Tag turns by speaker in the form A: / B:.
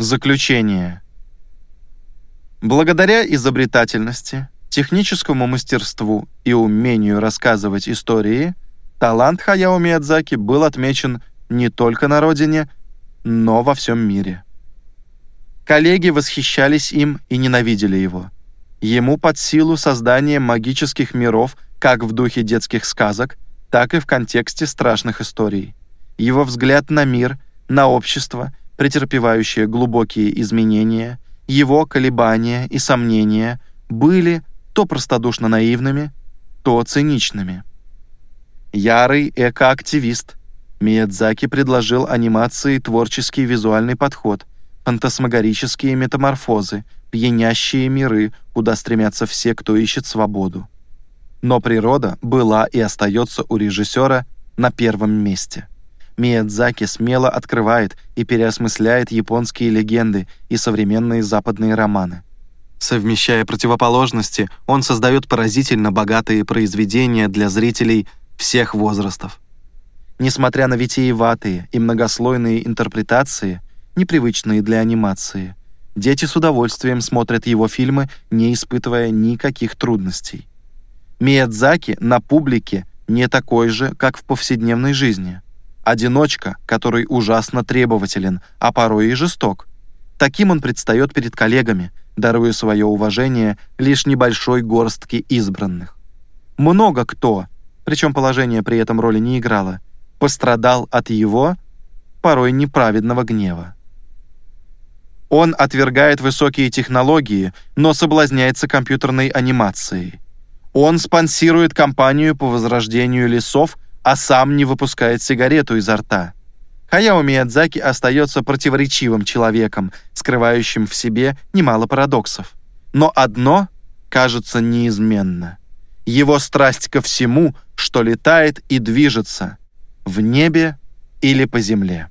A: Заключение. Благодаря изобретательности, техническому мастерству и умению рассказывать истории, талант Хаяо Миядзаки был отмечен не только на родине, но во всем мире. Коллеги восхищались им и ненавидели его. Ему под силу создание магических миров как в духе детских сказок, так и в контексте страшных историй. Его взгляд на мир, на общество, претерпевающее глубокие изменения, его колебания и сомнения были то простодушно наивными, то циничными. Ярый экоактивист, Миядзаки предложил анимации творческий визуальный подход, фантасмагорические метаморфозы, пьянящие миры, куда стремятся все, кто ищет свободу. Но природа была и остается у режиссера на первом месте. Миядзаки смело открывает и переосмысляет японские легенды и современные западные романы. Совмещая противоположности, он создает поразительно богатые произведения для зрителей всех возрастов. Несмотря на витиеватые и многослойные интерпретации, непривычные для анимации, дети с удовольствием смотрят его фильмы, не испытывая никаких трудностей. Миядзаки на публике не такой же, как в повседневной жизни. Одиночка, который ужасно требователен, а порой и жесток. Таким он предстает перед коллегами, даруя свое уважение лишь небольшой горстке избранных. Много кто, причем положение при этом роли не играло, пострадал от его, порой неправедного гнева. Он отвергает высокие технологии, но соблазняется компьютерной анимацией. Он спонсирует кампанию по возрождению лесов, а сам не выпускает сигарету изо рта. Хаяо Миядзаки остается противоречивым человеком, скрывающим в себе немало парадоксов. Но одно кажется неизменно. Его страсть ко всему, что летает и движется, в небе или по земле.